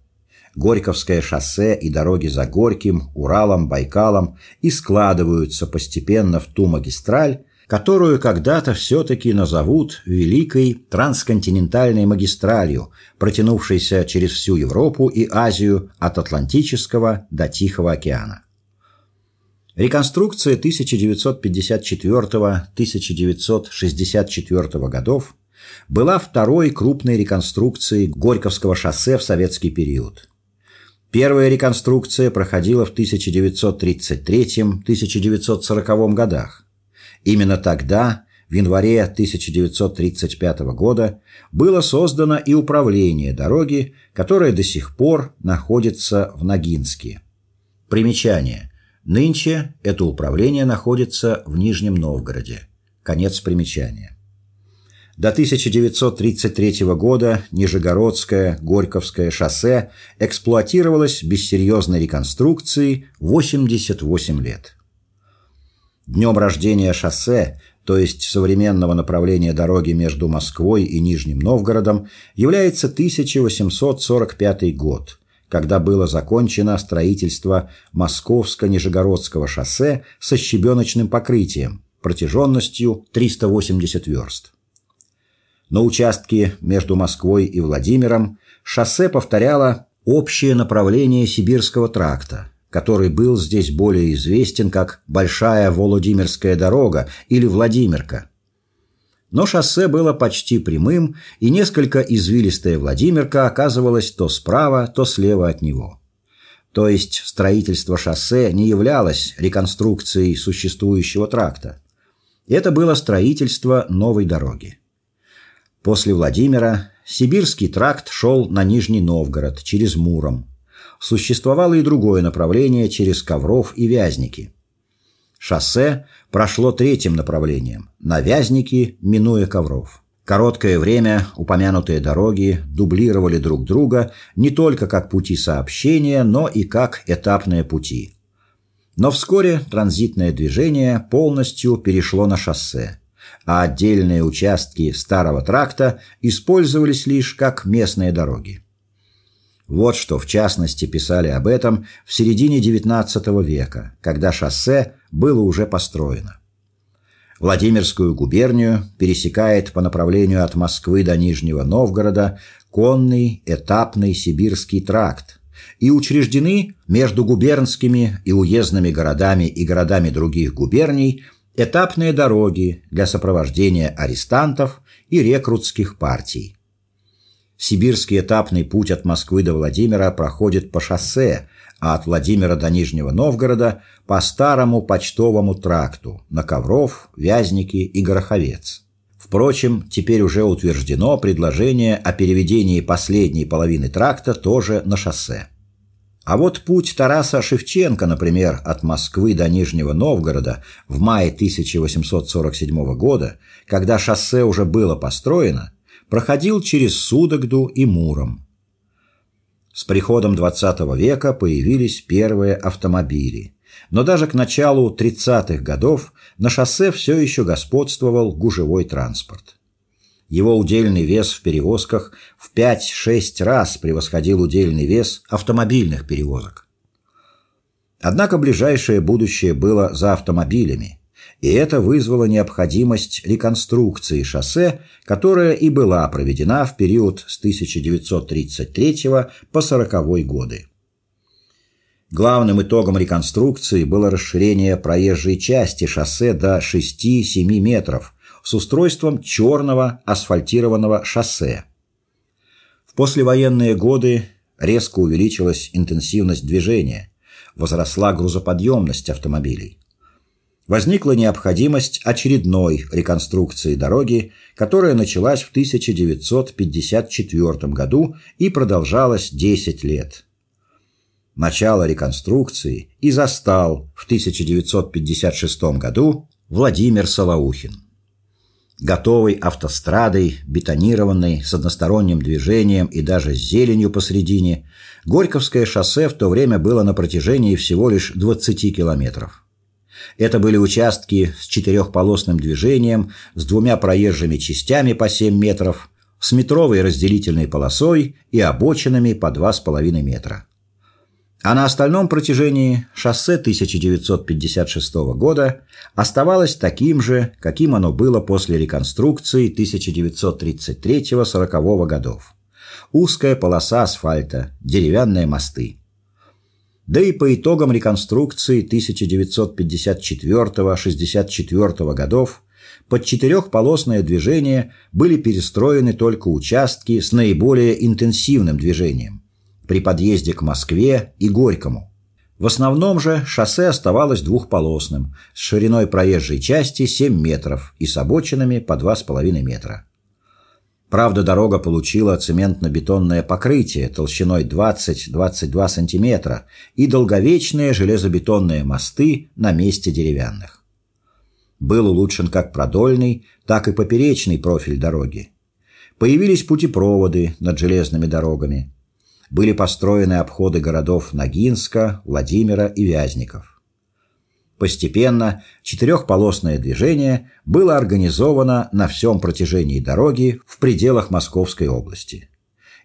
Горьковское шоссе и дороги за Горьким, Уралом, Байкалом и складываются постепенно в ту магистраль, которую когда-то все-таки назовут Великой трансконтинентальной магистралью, протянувшейся через всю Европу и Азию от Атлантического до Тихого океана. Реконструкция 1954-1964 годов была второй крупной реконструкцией Горьковского шоссе в советский период. Первая реконструкция проходила в 1933-1940 годах. Именно тогда, в январе 1935 года, было создано и управление дороги, которое до сих пор находится в Ногинске. Примечание. Нынче это управление находится в Нижнем Новгороде. Конец примечания. До 1933 года Нижегородское, Горьковское шоссе эксплуатировалось без серьезной реконструкции 88 лет. Днем рождения шоссе, то есть современного направления дороги между Москвой и Нижним Новгородом, является 1845 год, когда было закончено строительство Московско-Нижегородского шоссе со щебеночным покрытием протяженностью 380 верст. На участке между Москвой и Владимиром шоссе повторяло общее направление Сибирского тракта, который был здесь более известен как Большая Володимирская дорога или Владимирка. Но шоссе было почти прямым, и несколько извилистая Владимирка оказывалась то справа, то слева от него. То есть строительство шоссе не являлось реконструкцией существующего тракта. Это было строительство новой дороги. После Владимира Сибирский тракт шел на Нижний Новгород через Муром. Существовало и другое направление через Ковров и Вязники. Шоссе прошло третьим направлением – на Вязники, минуя Ковров. Короткое время упомянутые дороги дублировали друг друга не только как пути сообщения, но и как этапные пути. Но вскоре транзитное движение полностью перешло на шоссе – а отдельные участки старого тракта использовались лишь как местные дороги. Вот что в частности писали об этом в середине XIX века, когда шоссе было уже построено. Владимирскую губернию пересекает по направлению от Москвы до Нижнего Новгорода конный этапный сибирский тракт, и учреждены между губернскими и уездными городами и городами других губерний – этапные дороги для сопровождения арестантов и рекрутских партий. Сибирский этапный путь от Москвы до Владимира проходит по шоссе, а от Владимира до Нижнего Новгорода по старому почтовому тракту на Ковров, Вязники и Гороховец. Впрочем, теперь уже утверждено предложение о переведении последней половины тракта тоже на шоссе. А вот путь Тараса Шевченко, например, от Москвы до Нижнего Новгорода в мае 1847 года, когда шоссе уже было построено, проходил через Судогду и Муром. С приходом XX века появились первые автомобили. Но даже к началу 30-х годов на шоссе все еще господствовал гужевой транспорт. Его удельный вес в перевозках в 5-6 раз превосходил удельный вес автомобильных перевозок. Однако ближайшее будущее было за автомобилями, и это вызвало необходимость реконструкции шоссе, которая и была проведена в период с 1933 по 40 годы. Главным итогом реконструкции было расширение проезжей части шоссе до 6-7 метров, с устройством черного асфальтированного шоссе. В послевоенные годы резко увеличилась интенсивность движения, возросла грузоподъемность автомобилей. Возникла необходимость очередной реконструкции дороги, которая началась в 1954 году и продолжалась 10 лет. Начало реконструкции и застал в 1956 году Владимир Солоухин. Готовой автострадой, бетонированной, с односторонним движением и даже с зеленью посредине, Горьковское шоссе в то время было на протяжении всего лишь 20 километров. Это были участки с четырехполосным движением, с двумя проезжими частями по 7 метров, с метровой разделительной полосой и обочинами по 2,5 метра. А на остальном протяжении шоссе 1956 года оставалось таким же, каким оно было после реконструкции 1933-40 годов. Узкая полоса асфальта, деревянные мосты. Да и по итогам реконструкции 1954-64 годов под четырехполосное движение были перестроены только участки с наиболее интенсивным движением при подъезде к Москве и Горькому. В основном же шоссе оставалось двухполосным, с шириной проезжей части 7 метров и с обочинами по 2,5 метра. Правда, дорога получила цементно-бетонное покрытие толщиной 20-22 сантиметра и долговечные железобетонные мосты на месте деревянных. Был улучшен как продольный, так и поперечный профиль дороги. Появились путепроводы над железными дорогами. Были построены обходы городов Ногинска, Владимира и Вязников. Постепенно четырехполосное движение было организовано на всем протяжении дороги в пределах Московской области.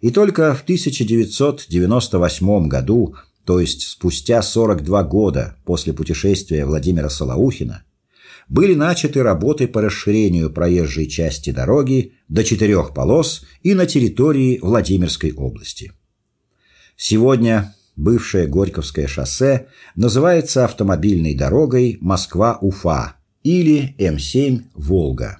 И только в 1998 году, то есть спустя 42 года после путешествия Владимира Солоухина, были начаты работы по расширению проезжей части дороги до четырех полос и на территории Владимирской области. Сегодня бывшее Горьковское шоссе называется автомобильной дорогой Москва-Уфа или М7 Волга.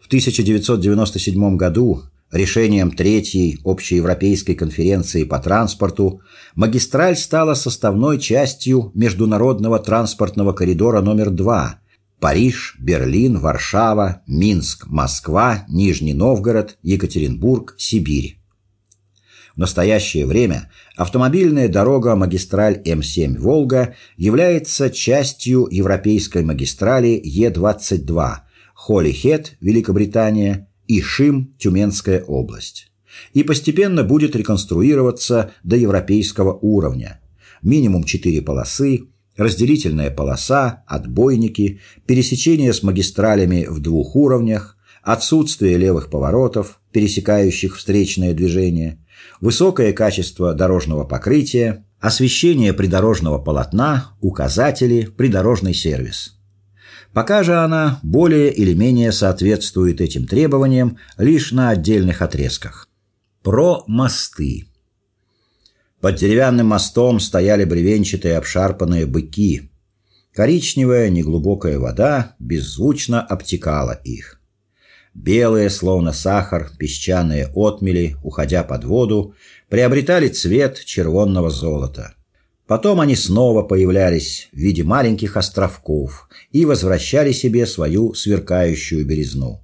В 1997 году решением Третьей общеевропейской конференции по транспорту магистраль стала составной частью международного транспортного коридора номер 2 Париж, Берлин, Варшава, Минск, Москва, Нижний Новгород, Екатеринбург, Сибирь. В настоящее время автомобильная дорога магистраль М7 Волга является частью европейской магистрали Е22 Холлихед, Великобритания и Шим, Тюменская область. И постепенно будет реконструироваться до европейского уровня. Минимум 4 полосы, разделительная полоса, отбойники, пересечение с магистралями в двух уровнях, отсутствие левых поворотов, пересекающих встречное движение, высокое качество дорожного покрытия, освещение придорожного полотна, указатели, придорожный сервис. Пока же она более или менее соответствует этим требованиям лишь на отдельных отрезках. Про мосты. Под деревянным мостом стояли бревенчатые обшарпанные быки. Коричневая неглубокая вода беззвучно обтекала их. Белые, словно сахар, песчаные отмели, уходя под воду, приобретали цвет червонного золота. Потом они снова появлялись в виде маленьких островков и возвращали себе свою сверкающую белизну.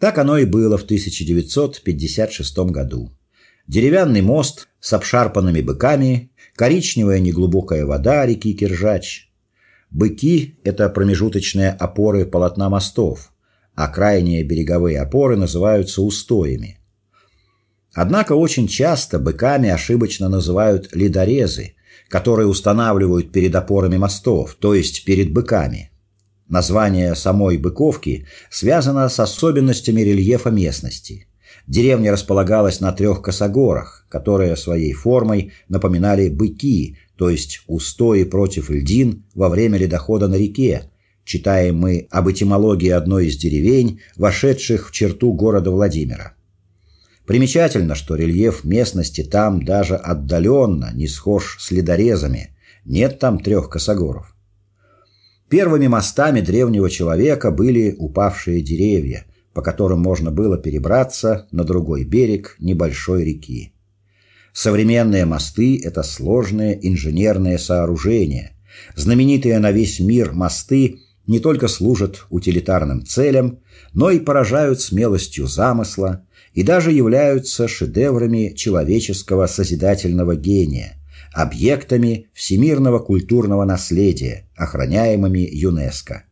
Так оно и было в 1956 году. Деревянный мост с обшарпанными быками, коричневая неглубокая вода реки Киржач. Быки это промежуточные опоры полотна мостов а крайние береговые опоры называются устоями. Однако очень часто быками ошибочно называют ледорезы, которые устанавливают перед опорами мостов, то есть перед быками. Название самой быковки связано с особенностями рельефа местности. Деревня располагалась на трех косогорах, которые своей формой напоминали быки, то есть устои против льдин во время ледохода на реке, Читаем мы об этимологии одной из деревень, вошедших в черту города Владимира. Примечательно, что рельеф местности там даже отдаленно не схож с ледорезами. Нет там трех косогоров. Первыми мостами древнего человека были упавшие деревья, по которым можно было перебраться на другой берег небольшой реки. Современные мосты это сложные инженерные сооружения. Знаменитые на весь мир мосты не только служат утилитарным целям, но и поражают смелостью замысла и даже являются шедеврами человеческого созидательного гения, объектами всемирного культурного наследия, охраняемыми ЮНЕСКО.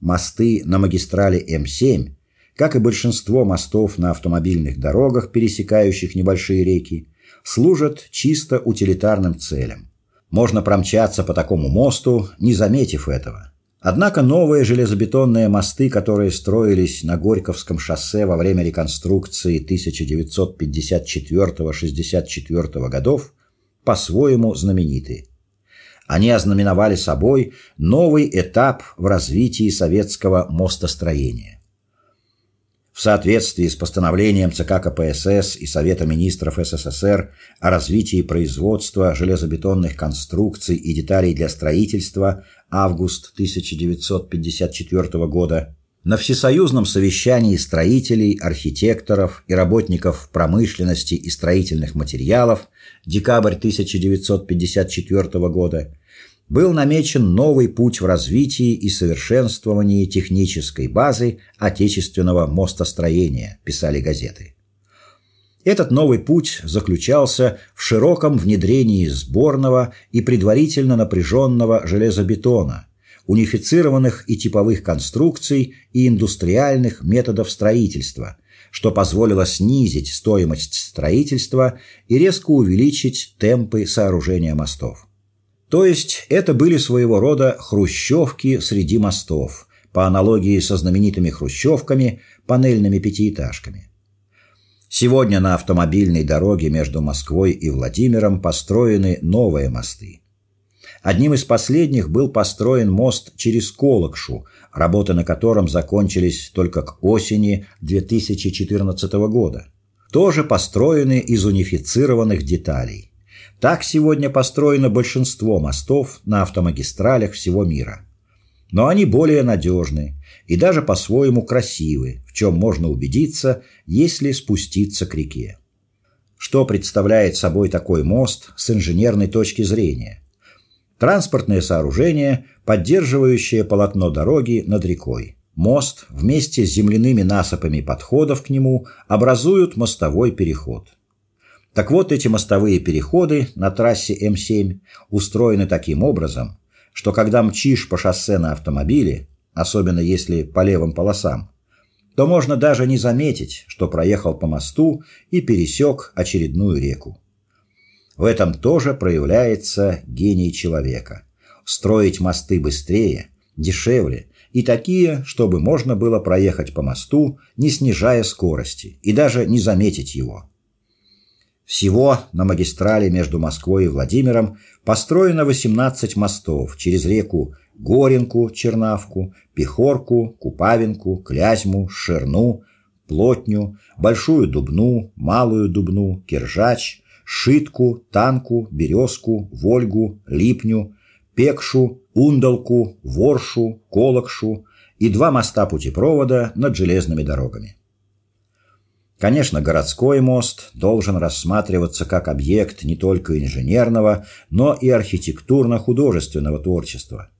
Мосты на магистрали М7, как и большинство мостов на автомобильных дорогах, пересекающих небольшие реки, служат чисто утилитарным целям. Можно промчаться по такому мосту, не заметив этого. Однако новые железобетонные мосты, которые строились на Горьковском шоссе во время реконструкции 1954-64 годов, по-своему знамениты. Они ознаменовали собой новый этап в развитии советского мостостроения. В соответствии с постановлением ЦК КПСС и Совета министров СССР о развитии производства железобетонных конструкций и деталей для строительства август 1954 года, на всесоюзном совещании строителей, архитекторов и работников промышленности и строительных материалов декабрь 1954 года был намечен новый путь в развитии и совершенствовании технической базы отечественного мостостроения, писали газеты. Этот новый путь заключался в широком внедрении сборного и предварительно напряженного железобетона, унифицированных и типовых конструкций и индустриальных методов строительства, что позволило снизить стоимость строительства и резко увеличить темпы сооружения мостов. То есть это были своего рода хрущевки среди мостов, по аналогии со знаменитыми хрущевками, панельными пятиэтажками. Сегодня на автомобильной дороге между Москвой и Владимиром построены новые мосты. Одним из последних был построен мост через Колокшу, работы на котором закончились только к осени 2014 года. Тоже построены из унифицированных деталей. Так сегодня построено большинство мостов на автомагистралях всего мира. Но они более надежны и даже по-своему красивы, в чем можно убедиться, если спуститься к реке. Что представляет собой такой мост с инженерной точки зрения? Транспортное сооружение, поддерживающее полотно дороги над рекой. Мост вместе с земляными насыпами подходов к нему образуют мостовой переход – так вот, эти мостовые переходы на трассе М7 устроены таким образом, что когда мчишь по шоссе на автомобиле, особенно если по левым полосам, то можно даже не заметить, что проехал по мосту и пересек очередную реку. В этом тоже проявляется гений человека. Строить мосты быстрее, дешевле и такие, чтобы можно было проехать по мосту, не снижая скорости и даже не заметить его. Всего на магистрали между Москвой и Владимиром построено 18 мостов через реку Горенку, Чернавку, Пехорку, Купавинку, Клязьму, Шерну, Плотню, Большую Дубну, Малую Дубну, Киржач, Шитку, Танку, Березку, Вольгу, Липню, Пекшу, Ундалку, Воршу, Колокшу и два моста путепровода над железными дорогами. Конечно, городской мост должен рассматриваться как объект не только инженерного, но и архитектурно-художественного творчества.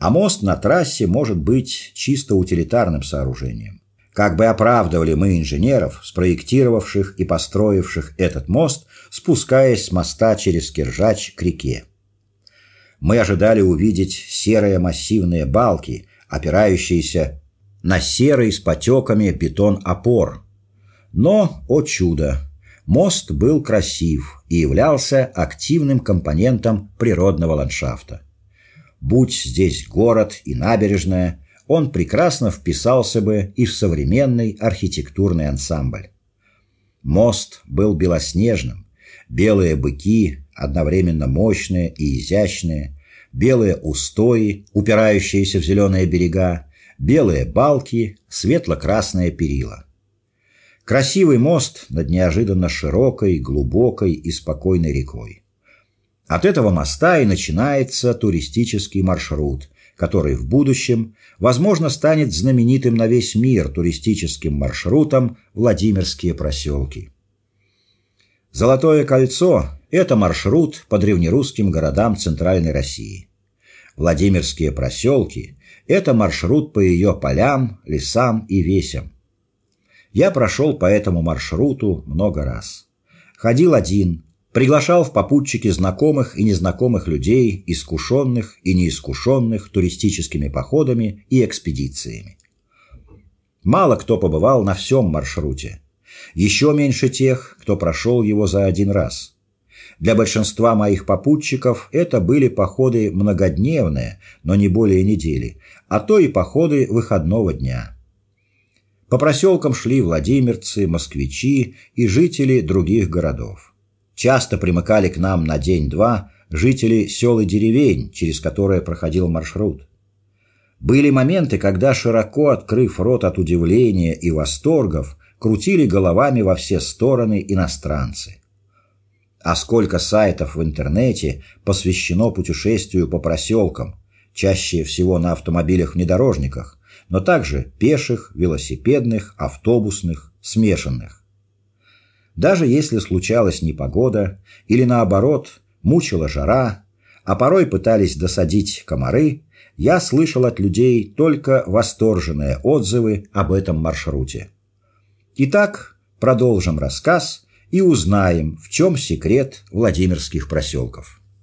А мост на трассе может быть чисто утилитарным сооружением. Как бы оправдывали мы инженеров, спроектировавших и построивших этот мост, спускаясь с моста через Киржач к реке. Мы ожидали увидеть серые массивные балки, опирающиеся на серый с потеками бетон опор – но, о чудо, мост был красив и являлся активным компонентом природного ландшафта. Будь здесь город и набережная, он прекрасно вписался бы и в современный архитектурный ансамбль. Мост был белоснежным, белые быки, одновременно мощные и изящные, белые устои, упирающиеся в зеленые берега, белые балки, светло-красные перила – Красивый мост над неожиданно широкой, глубокой и спокойной рекой. От этого моста и начинается туристический маршрут, который в будущем, возможно, станет знаменитым на весь мир туристическим маршрутом Владимирские проселки. Золотое кольцо – это маршрут по древнерусским городам Центральной России. Владимирские проселки – это маршрут по ее полям, лесам и весям. Я прошел по этому маршруту много раз. Ходил один, Приглашал в попутчики знакомых и незнакомых людей, искушенных и неискушенных туристическими походами и экспедициями. Мало кто побывал на всем маршруте. Еще меньше тех, кто прошел его за один раз. Для большинства моих попутчиков это были походы многодневные, но не более недели, а то и походы выходного дня. По проселкам шли владимирцы, москвичи и жители других городов. Часто примыкали к нам на день-два жители сел и деревень, через которые проходил маршрут. Были моменты, когда широко открыв рот от удивления и восторгов, крутили головами во все стороны иностранцы. А сколько сайтов в интернете посвящено путешествию по проселкам, чаще всего на автомобилях-внедорожниках, но также пеших, велосипедных, автобусных, смешанных. Даже если случалась непогода или наоборот мучила жара, а порой пытались досадить комары, я слышал от людей только восторженные отзывы об этом маршруте. Итак, продолжим рассказ и узнаем, в чем секрет Владимирских проселков.